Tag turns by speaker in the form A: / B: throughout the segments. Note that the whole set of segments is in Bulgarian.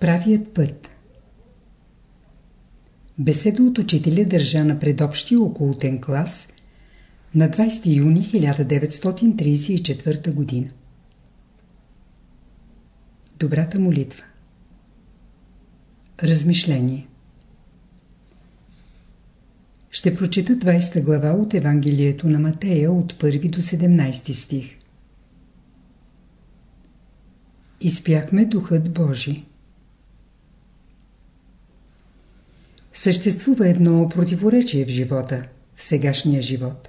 A: Правият път Беседа от учителя държа на предобщия околотен клас на 20 юни 1934 година. Добрата молитва Размишление Ще прочита 20 глава от Евангелието на Матея от 1 до 17 стих. Изпяхме Духът Божий. Съществува едно противоречие в живота, в сегашния живот.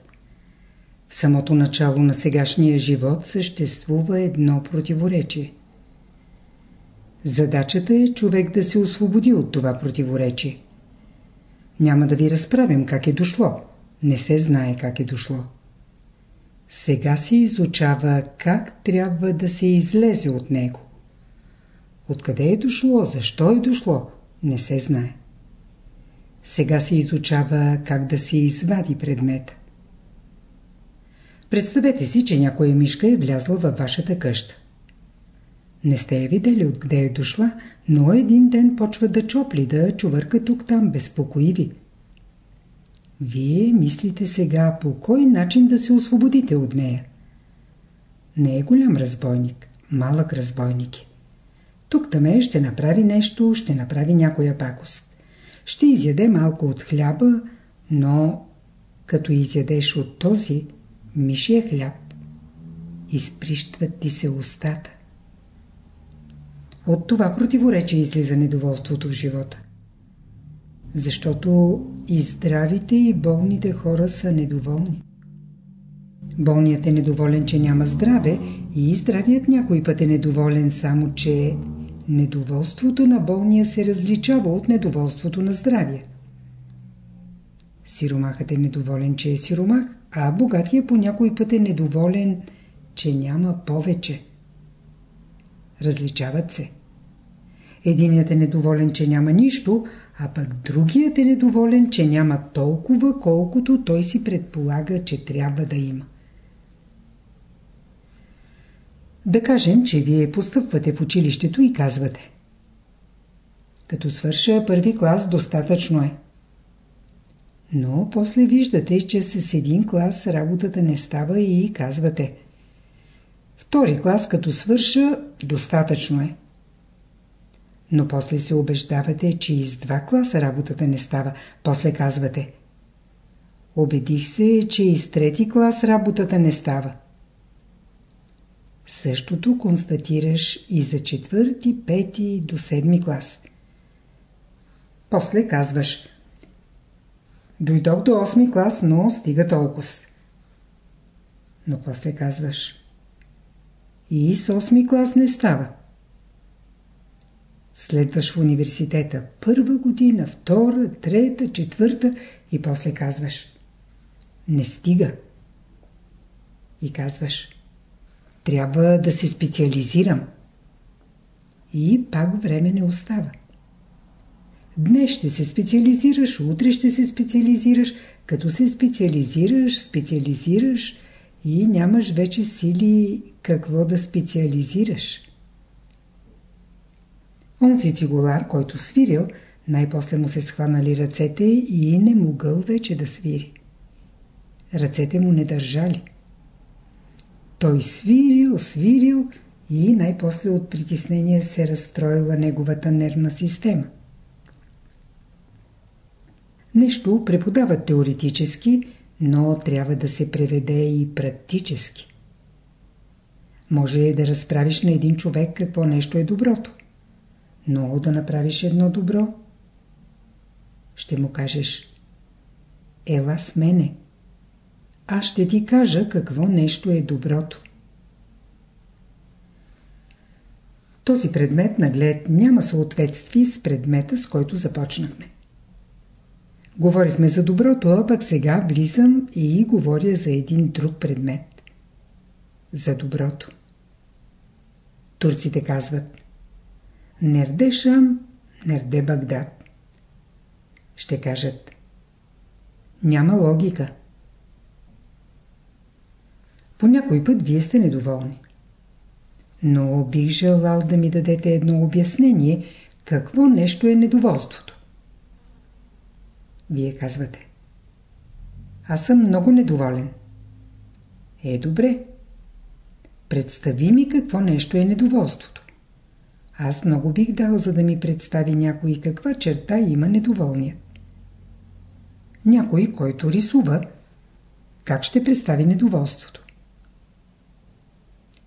A: В самото начало на сегашния живот съществува едно противоречие. Задачата е човек да се освободи от това противоречие. Няма да ви разправим как е дошло. Не се знае как е дошло. Сега се изучава как трябва да се излезе от него. Откъде е дошло, защо е дошло, не се знае. Сега се изучава как да се извади предмета. Представете си, че някоя мишка е влязла във вашата къща. Не сте я видели откъде е дошла, но един ден почва да чопли, да чувърка тук-там, безпокои ви. Вие мислите сега по кой начин да се освободите от нея. Не е голям разбойник, малък разбойник е. Тук таме ще направи нещо, ще направи някоя пакост. Ще изяде малко от хляба, но като изядеш от този мишия хляб, изприщват ти се устата. От това противоречие излиза недоволството в живота. Защото и здравите и болните хора са недоволни. Болният е недоволен, че няма здраве и здравият някой път е недоволен, само че недоволството на болния се различава от недоволството на здравия. Сиромахът е недоволен, че е сиромах, а богатия по някой път е недоволен, че няма повече. Различават се. Единият е недоволен, че няма нищо, а пък другият е недоволен, че няма толкова, колкото той си предполага, че трябва да има. Да кажем, че вие постъпвате в училището и казвате Като свърша първи клас, достатъчно е. Но после виждате, че с един клас работата не става и казвате Втори клас, като свърша, достатъчно е. Но после се убеждавате, че и с два класа работата не става. После казвате Убедих се, че и с трети клас работата не става. Същото констатираш и за четвърти, пети до седми клас. После казваш Дойдох до 8 клас, но стига толкова. Но после казваш И с 8 клас не става. Следваш в университета първа година, втора, трета, четвърта и после казваш Не стига. И казваш трябва да се специализирам. И пак време не остава. Днес ще се специализираш, утре ще се специализираш. Като се специализираш, специализираш и нямаш вече сили какво да специализираш. Онзи цигулар, който свирил, най-после му се схванали ръцете и не могъл вече да свири. Ръцете му не държали. Той свирил, свирил и най-после от притеснение се разстроила неговата нервна система. Нещо преподават теоретически, но трябва да се преведе и практически. Може да разправиш на един човек какво нещо е доброто. Но да направиш едно добро, ще му кажеш Ела с мене аз ще ти кажа какво нещо е доброто. Този предмет наглед няма съответствие с предмета, с който започнахме. Говорихме за доброто, а пък сега влизам и говоря за един друг предмет. За доброто. Турците казват Нерде Шам, нерде Багдад. Ще кажат Няма логика. По някой път вие сте недоволни. Но бих желал да ми дадете едно обяснение, какво нещо е недоволството? Вие казвате. Аз съм много недоволен. Е, добре. Представи ми какво нещо е недоволството. Аз много бих дал, за да ми представи някой каква черта има недоволния. Някой, който рисува, как ще представи недоволството?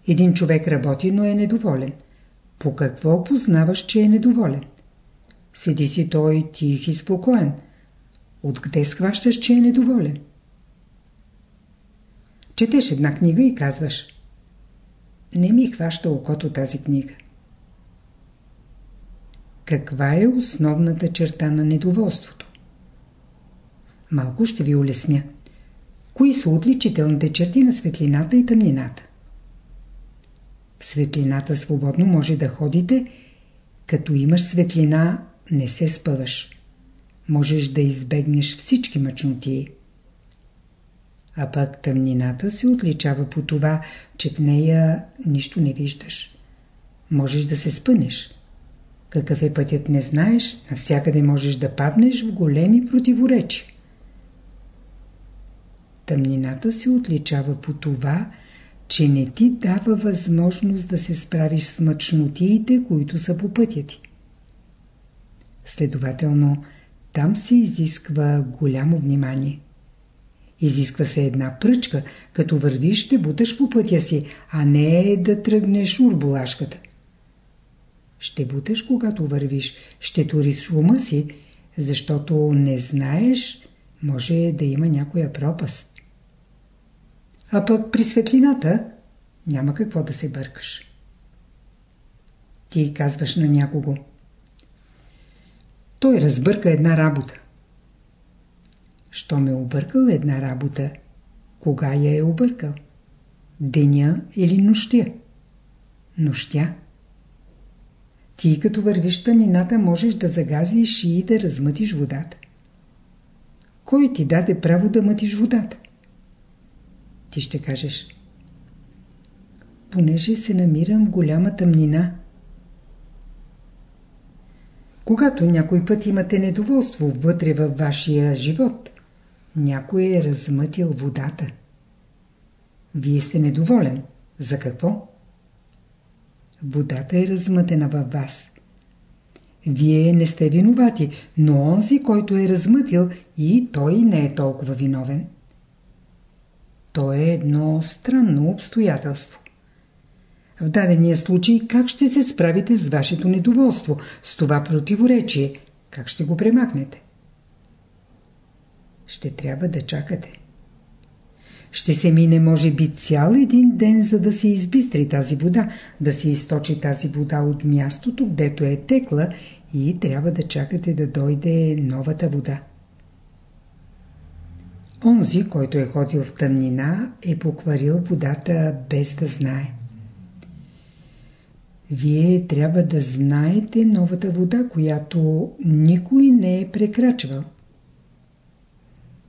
A: Един човек работи, но е недоволен. По какво познаваш, че е недоволен? Седи си той тих и спокоен. Откъде схващаш, че е недоволен? Четеш една книга и казваш Не ми хваща окото тази книга. Каква е основната черта на недоволството? Малко ще ви улесня. Кои са отличителните черти на светлината и тъмнината? В светлината свободно може да ходите, като имаш светлина, не се спъваш. Можеш да избегнеш всички мъчноти. А пък тъмнината се отличава по това, че в нея нищо не виждаш. Можеш да се спънеш. Какъв е пътят не знаеш, навсякъде можеш да паднеш в големи противоречи. Тъмнината се отличава по това, че не ти дава възможност да се справиш с мъчнотиите, които са по пътя ти. Следователно, там се изисква голямо внимание. Изисква се една пръчка, като вървиш ще буташ по пътя си, а не да тръгнеш урбулашката. Ще буташ, когато вървиш, ще туриш ума си, защото не знаеш, може да има някоя пропаст. А пък при светлината няма какво да се бъркаш. Ти казваш на някого. Той разбърка една работа. Що ме объркал една работа? Кога я е объркал? Деня или нощя? Нощя. Ти като вървиш тъмнината можеш да загазиш и да размътиш водата. Кой ти даде право да мътиш водата? Ти ще кажеш. Понеже се намирам в голяма тъмнина. Когато някой път имате недоволство вътре във вашия живот, някой е размътил водата. Вие сте недоволен. За какво? Водата е размътена във вас. Вие не сте виновати, но онзи, който е размътил, и той не е толкова виновен. То е едно странно обстоятелство. В дадения случай как ще се справите с вашето недоволство, с това противоречие, как ще го премахнете? Ще трябва да чакате. Ще се мине може би цял един ден, за да се избистри тази вода, да се източи тази вода от мястото, гдето е текла и трябва да чакате да дойде новата вода. Онзи, който е ходил в тъмнина, е покварил водата без да знае. Вие трябва да знаете новата вода, която никой не е прекрачвал.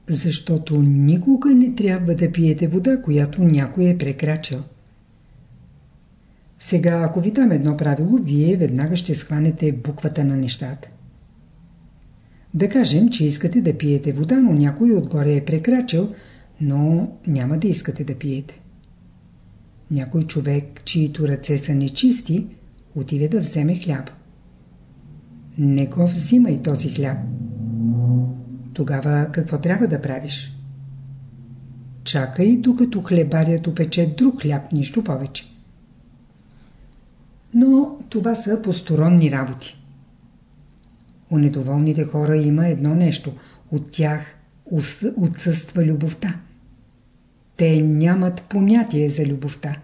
A: Защото никога не трябва да пиете вода, която някой е прекрачал. Сега, ако ви дам едно правило, вие веднага ще схванете буквата на нещата. Да кажем, че искате да пиете вода, но някой отгоре е прекрачил, но няма да искате да пиете. Някой човек, чието ръце са нечисти, отиде да вземе хляб. Не го взимай този хляб. Тогава какво трябва да правиш? Чакай, докато хлебарят опече друг хляб, нищо повече. Но това са посторонни работи. У недоволните хора има едно нещо. От тях отсъства любовта. Те нямат понятие за любовта.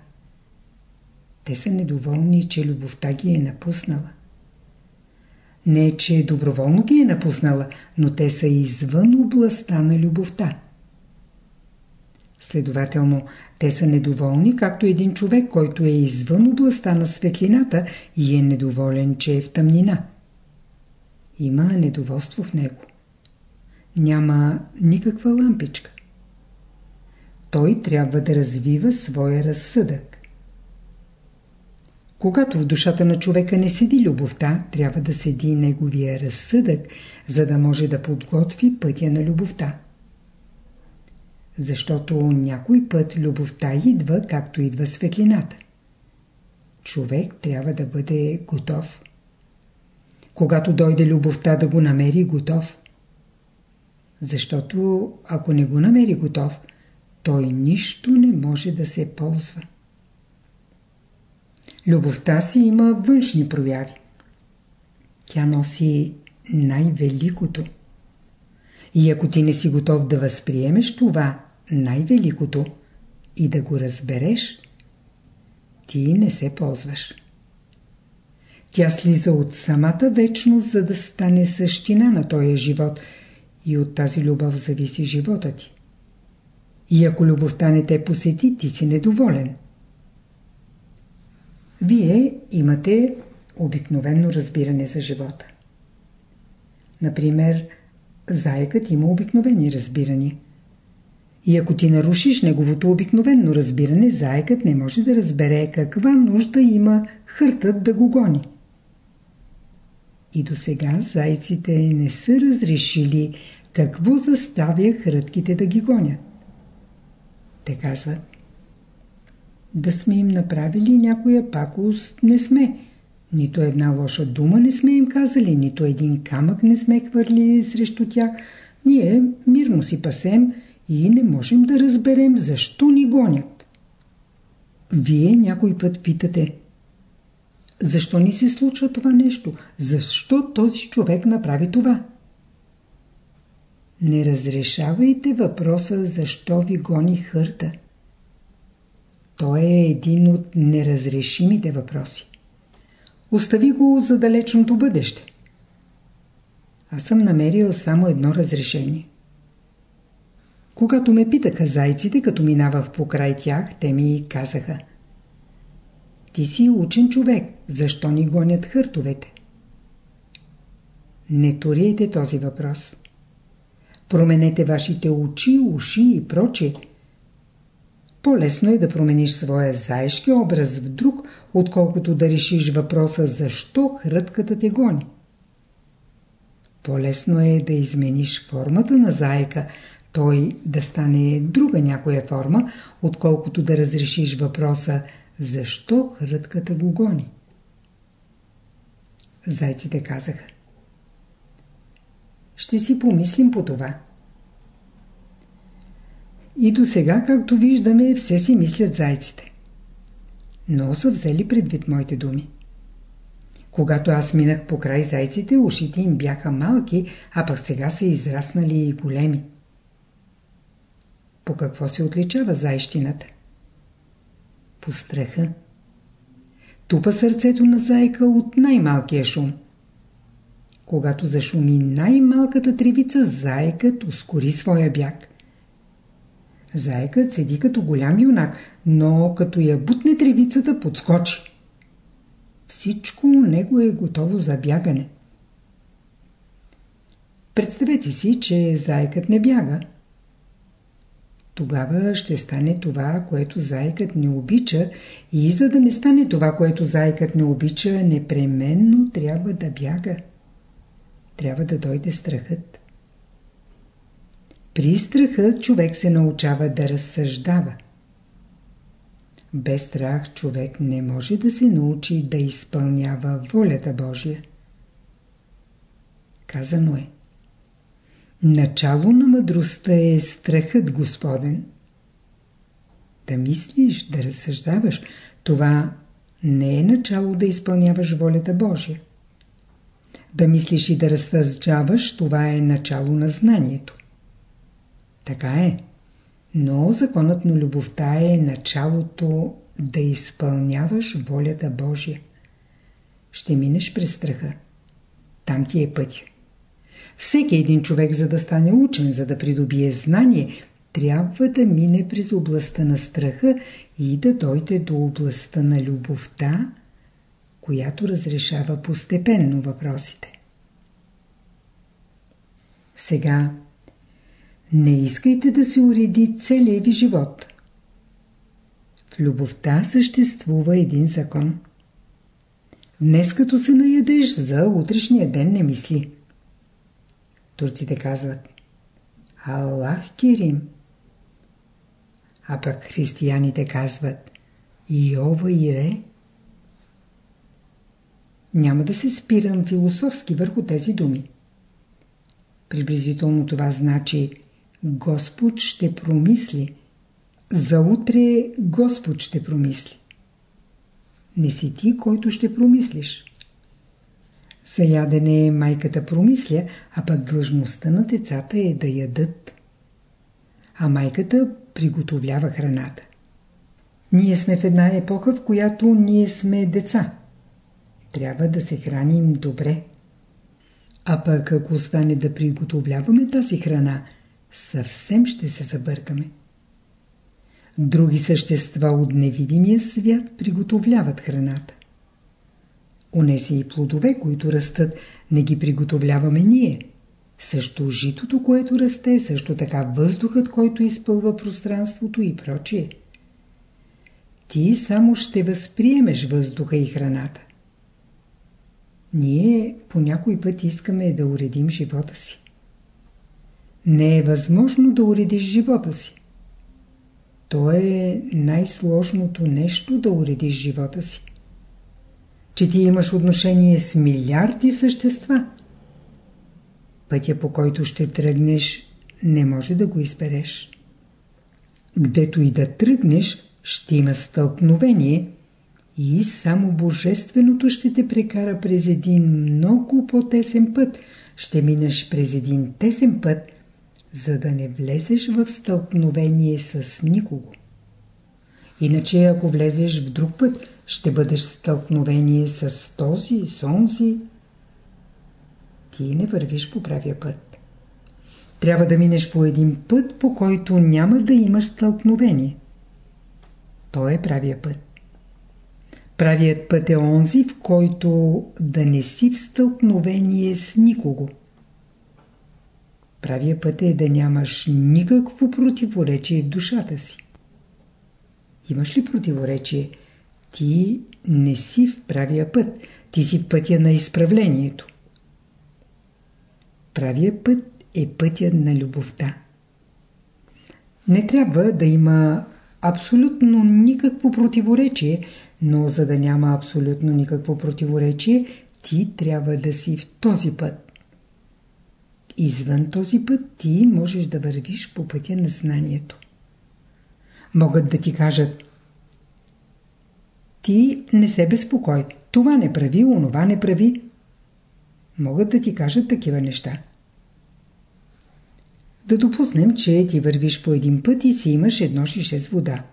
A: Те са недоволни, че любовта ги е напуснала. Не, че доброволно ги е напуснала, но те са извън областта на любовта. Следователно, те са недоволни, както един човек, който е извън областта на светлината и е недоволен, че е в тъмнина. Има недоволство в него. Няма никаква лампичка. Той трябва да развива своя разсъдък. Когато в душата на човека не седи любовта, трябва да седи неговия разсъдък, за да може да подготви пътя на любовта. Защото някой път любовта идва, както идва светлината. Човек трябва да бъде готов. Когато дойде любовта да го намери готов. Защото ако не го намери готов, той нищо не може да се ползва. Любовта си има външни прояви. Тя носи най-великото. И ако ти не си готов да възприемеш това най-великото и да го разбереш, ти не се ползваш. Тя слиза от самата вечност, за да стане същина на този живот и от тази любов зависи живота ти. И ако любовта не те посети, ти си недоволен. Вие имате обикновено разбиране за живота. Например, заекът има обикновени разбирания. И ако ти нарушиш неговото обикновено разбиране, заекът не може да разбере каква нужда има хъртът да го гони. И до сега зайците не са разрешили какво заставя хрътките да ги гонят. Те казват да сме им направили някоя пакост, не сме. Нито една лоша дума не сме им казали, нито един камък не сме хвърли срещу тях. Ние мирно си пасем и не можем да разберем защо ни гонят. Вие някой път питате защо ни се случва това нещо? Защо този човек направи това? Не разрешавайте въпроса защо ви гони хърта. Той е един от неразрешимите въпроси. Остави го за далечното бъдеще. Аз съм намерил само едно разрешение. Когато ме питаха зайците, като минавах покрай тях, те ми казаха Ти си учен човек, защо ни гонят хъртовете? Не турите този въпрос. Променете вашите очи, уши и прочее по-лесно е да промениш своя заешки образ в друг, отколкото да решиш въпроса защо хрътката те гони. По-лесно е да измениш формата на заека, той да стане друга някоя форма, отколкото да разрешиш въпроса защо хрътката го гони. Зайците казаха Ще си помислим по това. И до сега, както виждаме, все си мислят зайците. Но са взели предвид моите думи. Когато аз минах по край зайците, ушите им бяха малки, а пък сега са израснали и големи. По какво се отличава зайщината? По страха. Тупа сърцето на зайка от най-малкия шум. Когато зашуми най-малката тревица, зайкът ускори своя бяг. Заекът седи като голям юнак, но като я бутне тревицата, подскочи. Всичко у него е готово за бягане. Представете си, че заекът не бяга. Тогава ще стане това, което заекът не обича и за да не стане това, което заекът не обича, непременно трябва да бяга. Трябва да дойде страхът. При страха човек се научава да разсъждава. Без страх човек не може да се научи да изпълнява волята Божия. Казано е. Начало на мъдростта е страхът Господен. Да мислиш, да разсъждаваш, това не е начало да изпълняваш волята Божия. Да мислиш и да разсъждаваш, това е начало на знанието. Така е. Но законът на любовта е началото да изпълняваш волята Божия. Ще минеш през страха. Там ти е пътя. Всеки един човек, за да стане учен, за да придобие знание, трябва да мине през областта на страха и да дойде до областта на любовта, която разрешава постепенно въпросите. Сега не искайте да се уреди целият ви живот. В любовта съществува един закон. Днес като се наядеш, за утрешния ден не мисли. Турците казват Аллах Керим. А пък християните казват Иова Ире. Няма да се спирам философски върху тези думи. Приблизително това значи Господ ще промисли. За утре Господ ще промисли. Не си ти, който ще промислиш. За ядене майката промисля, а пък длъжността на децата е да ядат. А майката приготовлява храната. Ние сме в една епоха, в която ние сме деца. Трябва да се храним добре. А пък ако остане да приготовляваме тази храна, съвсем ще се забъркаме. Други същества от невидимия свят приготовляват храната. Онеси и плодове, които растат, не ги приготовляваме ние. Също житото, което расте, също така въздухът, който изпълва пространството и прочие. Ти само ще възприемеш въздуха и храната. Ние по някой път искаме да уредим живота си. Не е възможно да уредиш живота си. То е най-сложното нещо да уредиш живота си. Че ти имаш отношение с милиарди същества. Пътя по който ще тръгнеш не може да го избереш. Гдето и да тръгнеш, ще има стълкновение и само Божественото ще те прекара през един много по-тесен път. Ще минеш през един тесен път – за да не влезеш в стълкновение с никого. Иначе, ако влезеш в друг път, ще бъдеш стълкновение с този, с онзи. Ти не вървиш по правия път. Трябва да минеш по един път, по който няма да имаш стълкновение. То е правия път. Правият път е онзи, в който да не си в стълкновение с никого. Правия път е да нямаш никакво противоречие в душата си. Имаш ли противоречие? Ти не си в правия път. Ти си в пътя на изправлението. Правия път е пътя на любовта. Не трябва да има абсолютно никакво противоречие, но за да няма абсолютно никакво противоречие, ти трябва да си в този път. Извън този път ти можеш да вървиш по пътя на знанието. Могат да ти кажат Ти не се безпокой. Това не прави, онова не прави. Могат да ти кажат такива неща. Да допуснем, че ти вървиш по един път и си имаш едно шише с вода.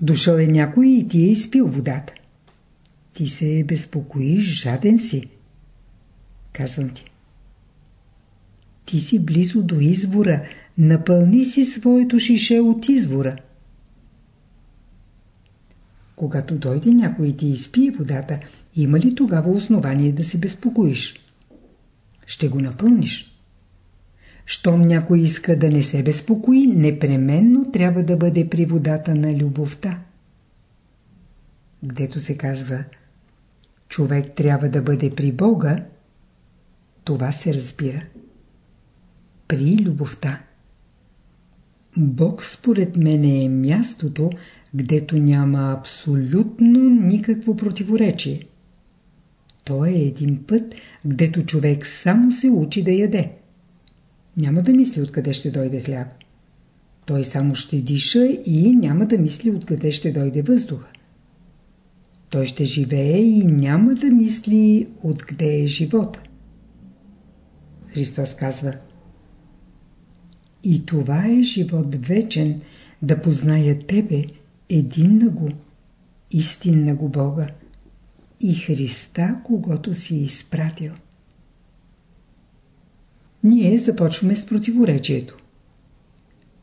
A: Дошъл е някой и ти е изпил водата. Ти се безпокоиш, жаден си. Казвам ти. Ти си близо до извора. Напълни си своето шише от извора. Когато дойде някой и ти изпие водата, има ли тогава основание да се безпокоиш? Ще го напълниш. Щом някой иска да не се безпокои, непременно трябва да бъде при водата на любовта. Гдето се казва човек трябва да бъде при Бога, това се разбира при любовта. Бог според мен е мястото, гдето няма абсолютно никакво противоречие. То е един път, гдето човек само се учи да яде. Няма да мисли откъде ще дойде хляб. Той само ще диша и няма да мисли откъде ще дойде въздуха. Той ще живее и няма да мисли откъде е живота. Христос казва – и това е живот вечен, да позная Тебе, един на го, истинна го Бога и Христа, когато си изпратил. Ние започваме с противоречието.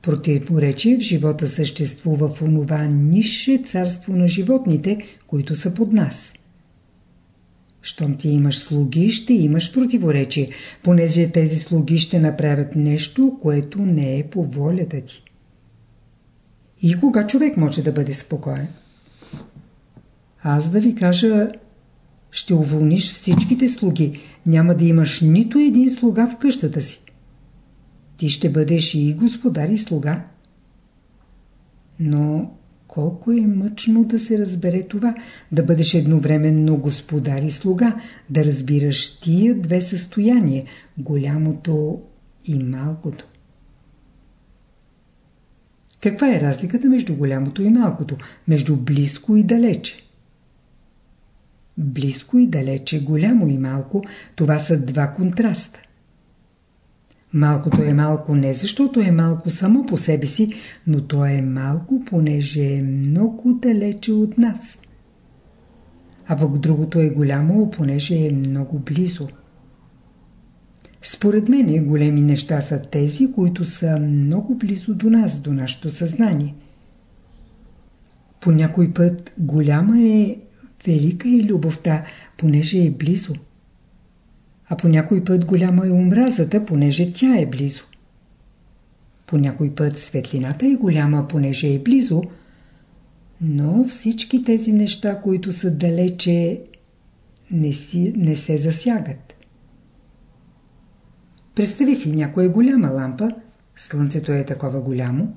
A: Противоречие в живота съществува в онова нише царство на животните, които са под нас. Щом ти имаш слуги, ще имаш противоречие, понеже тези слуги ще направят нещо, което не е по волята ти. И кога човек може да бъде спокоен? Аз да ви кажа, ще уволниш всичките слуги. Няма да имаш нито един слуга в къщата си. Ти ще бъдеш и господар и слуга. Но колко е мъчно да се разбере това, да бъдеш едновременно господар и слуга, да разбираш тия две състояния, голямото и малкото. Каква е разликата между голямото и малкото, между близко и далече? Близко и далече, голямо и малко, това са два контраста. Малкото е малко не защото е малко само по себе си, но то е малко, понеже е много далече от нас. А пък другото е голямо, понеже е много близо. Според мен големи неща са тези, които са много близо до нас, до нашето съзнание. По някой път голяма е велика е любовта, понеже е близо а по някой път голяма е омразата, понеже тя е близо. По някой път светлината е голяма, понеже е близо, но всички тези неща, които са далече, не, си, не се засягат. Представи си някоя голяма лампа, слънцето е такова голямо,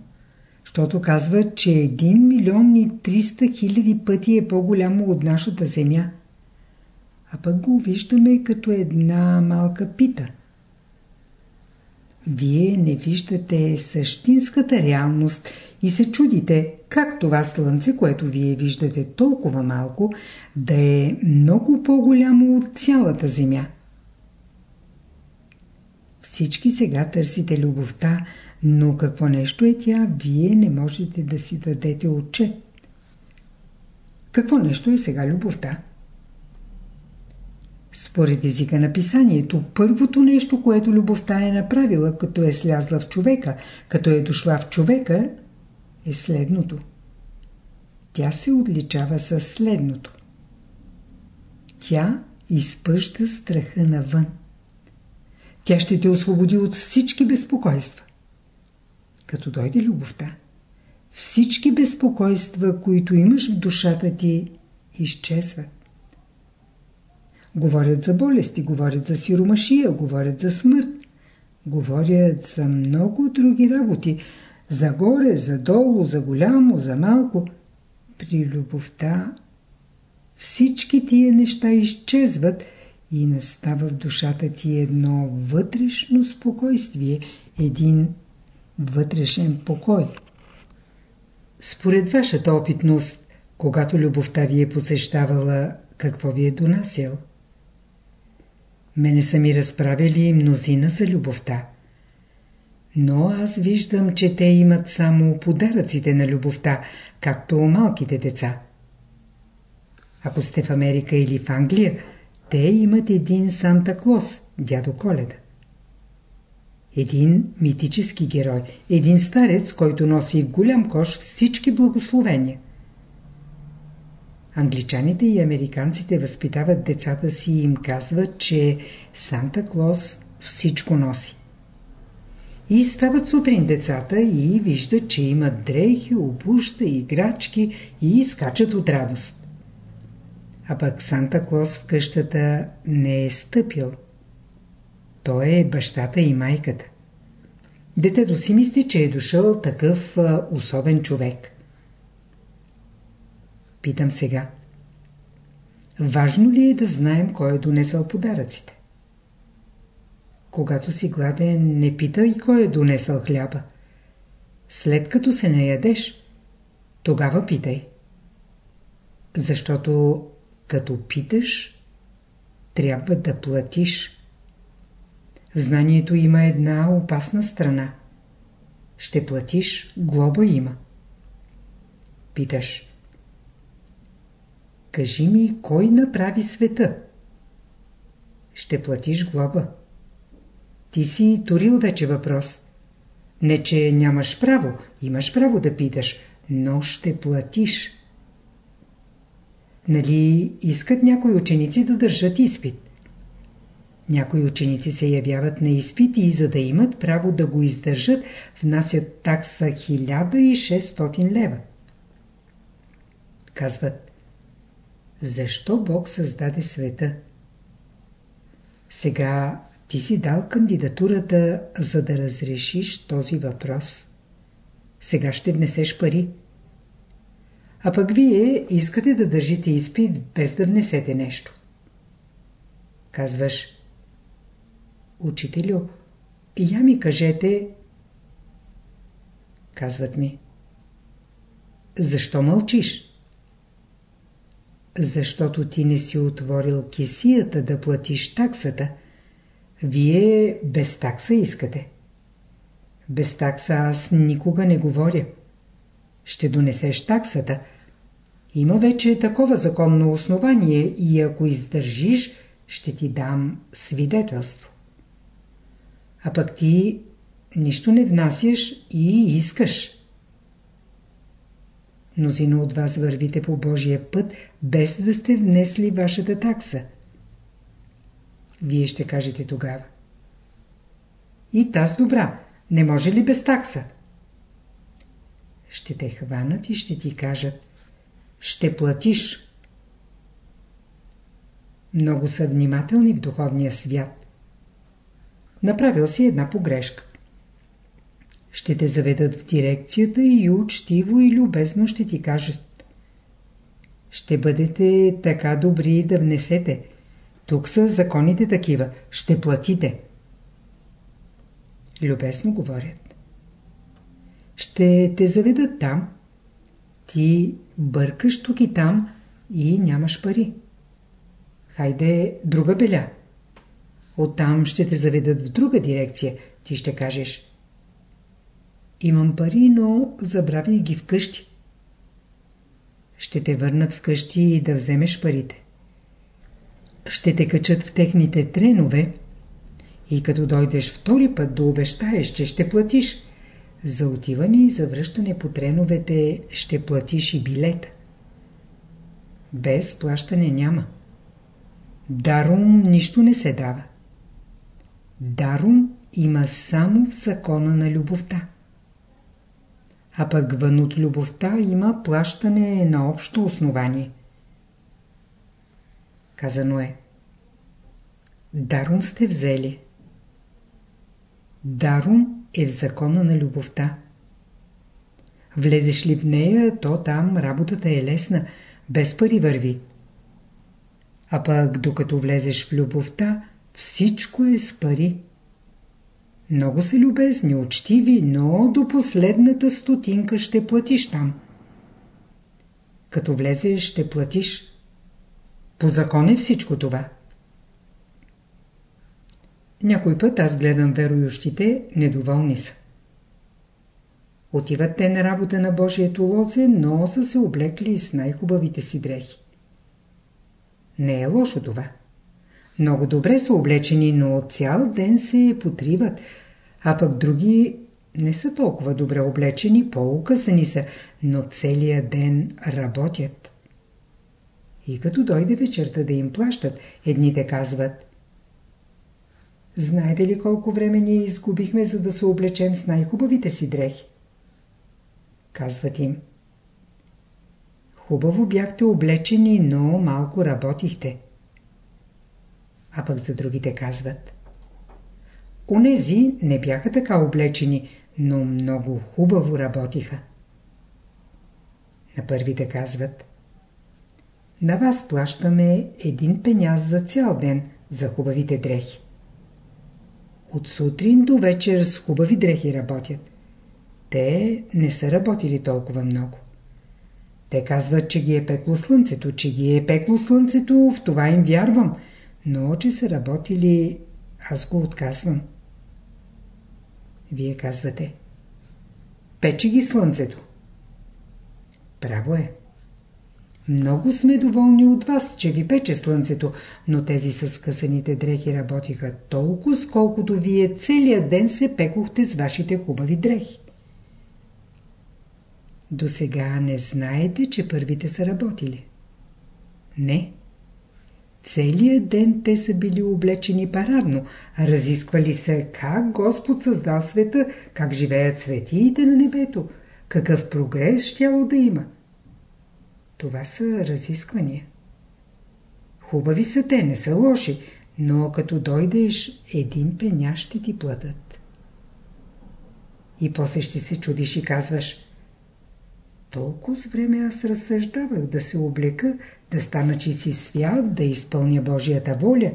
A: защото казва, че 1 милион и 300 хиляди пъти е по-голямо от нашата Земя – а пък го виждаме като една малка пита. Вие не виждате същинската реалност и се чудите как това слънце, което вие виждате толкова малко, да е много по-голямо от цялата земя. Всички сега търсите любовта, но какво нещо е тя, вие не можете да си дадете отчет. Какво нещо е сега любовта? Според езика на писанието, първото нещо, което любовта е направила, като е слязла в човека, като е дошла в човека, е следното. Тя се отличава с следното. Тя изпъжда страха навън. Тя ще те освободи от всички безпокойства. Като дойде любовта, всички безпокойства, които имаш в душата ти, изчезват. Говорят за болести, говорят за сиромашия, говорят за смърт. Говорят за много други работи. За горе, за долу, за голямо, за малко. При любовта всички тия неща изчезват и настава в душата ти едно вътрешно спокойствие, един вътрешен покой. Според вашата опитност, когато любовта ви е посещавала, какво ви е донасял? Мене са ми разправили мнозина за любовта. Но аз виждам, че те имат само подаръците на любовта, както малките деца. Ако сте в Америка или в Англия, те имат един Санта Клос, дядо Коледа. Един митически герой, един старец, който носи голям кош всички благословения. Англичаните и американците възпитават децата си и им казват, че Санта Клос всичко носи. И стават сутрин децата и виждат, че имат дрехи, обуща, играчки и скачат от радост. А пък Санта Клос в къщата не е стъпил. Той е бащата и майката. Детето си мисли, че е дошъл такъв а, особен човек. Питам сега. Важно ли е да знаем кой е донесъл подаръците? Когато си гладен, не питай кой е донесъл хляба. След като се наядеш, тогава питай. Защото като питаш, трябва да платиш. Знанието има една опасна страна. Ще платиш, глоба има. Питаш. Кажи ми, кой направи света? Ще платиш глоба. Ти си турил вече въпрос. Не, че нямаш право, имаш право да питаш, но ще платиш. Нали искат някои ученици да държат изпит? Някои ученици се явяват на изпити и за да имат право да го издържат, внасят такса 1600 лева. Казват, защо Бог създаде света. Сега ти си дал кандидатурата, за да разрешиш този въпрос. Сега ще внесеш пари. А пък вие искате да държите изпит без да внесете нещо. Казваш, учителю, я ми кажете, казват ми, защо мълчиш? Защото ти не си отворил кесията да платиш таксата. Вие без такса искате. Без такса аз никога не говоря. Ще донесеш таксата. Има вече такова законно основание и ако издържиш, ще ти дам свидетелство. А пък ти нищо не внасяш и искаш. Мнозина от вас вървите по Божия път, без да сте внесли вашата такса. Вие ще кажете тогава. И таз добра, не може ли без такса? Ще те хванат и ще ти кажат. Ще платиш. Много са внимателни в духовния свят. Направил си една погрешка. Ще те заведат в дирекцията и учтиво и любезно ще ти кажат. Ще бъдете така добри да внесете. Тук са законите такива. Ще платите. Любезно говорят. Ще те заведат там. Ти бъркаш тук и там и нямаш пари. Хайде друга беля. Оттам ще те заведат в друга дирекция. Ти ще кажеш. Имам пари, но забравих ги вкъщи. Ще те върнат вкъщи и да вземеш парите. Ще те качат в техните тренове и като дойдеш втори път да обещаеш, че ще платиш, за отиване и за връщане по треновете ще платиш и билета. Без плащане няма. Даром нищо не се дава. Даром има само в закона на любовта. А пък вън от любовта има плащане на общо основание. Казано е. Даром сте взели. Даром е в закона на любовта. Влезеш ли в нея, то там работата е лесна, без пари върви. А пък докато влезеш в любовта, всичко е с пари. Много са любезни, учтиви, но до последната стотинка ще платиш там. Като влезеш, ще платиш. По закон е всичко това. Някой път аз гледам верующите, недоволни са. Отиват те на работа на Божието лозе, но са се облекли с най-хубавите си дрехи. Не е лошо това. Много добре са облечени, но цял ден се потриват, а пък други не са толкова добре облечени, по-укъсани са, но целия ден работят. И като дойде вечерта да им плащат, едните казват Знаете ли колко време ние изгубихме, за да се облечем с най-хубавите си дрехи? Казват им Хубаво бяхте облечени, но малко работихте. А пък за другите казват. Онези не бяха така облечени, но много хубаво работиха. На първите казват. На вас плащаме един пеняз за цял ден за хубавите дрехи. От сутрин до вечер с хубави дрехи работят. Те не са работили толкова много. Те казват, че ги е пекло слънцето, че ги е пекло слънцето, в това им вярвам. Но, че са работили, аз го отказвам. Вие казвате. Пече ги слънцето. Право е. Много сме доволни от вас, че ви пече слънцето, но тези с скъсаните дрехи работиха толкова, сколкото вие целият ден се пекохте с вашите хубави дрехи. До сега не знаете, че първите са работили. Не. Целият ден те са били облечени парадно, разисквали се как Господ създал света, как живеят светиите на небето, какъв прогрес щяло да има. Това са разисквания. Хубави са те, не са лоши, но като дойдеш, един пеня ще ти платят. И после ще се чудиш и казваш Толкова с време аз разсъждавах да се облека, да стана че си свят, да изпълня Божията воля.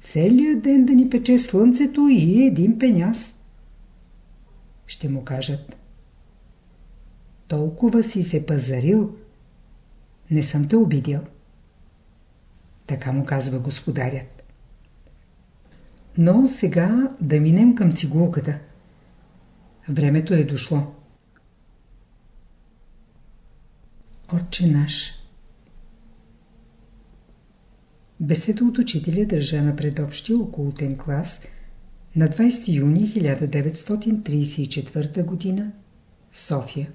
A: Целият ден да ни пече слънцето и един пеняс. Ще му кажат Толкова си се пазарил, не съм те обидил. Така му казва господарят. Но сега да минем към цигулката. Времето е дошло. Отче наш Беседа от учителя държа на предобщия околотен клас на 20 юни 1934 г. в София.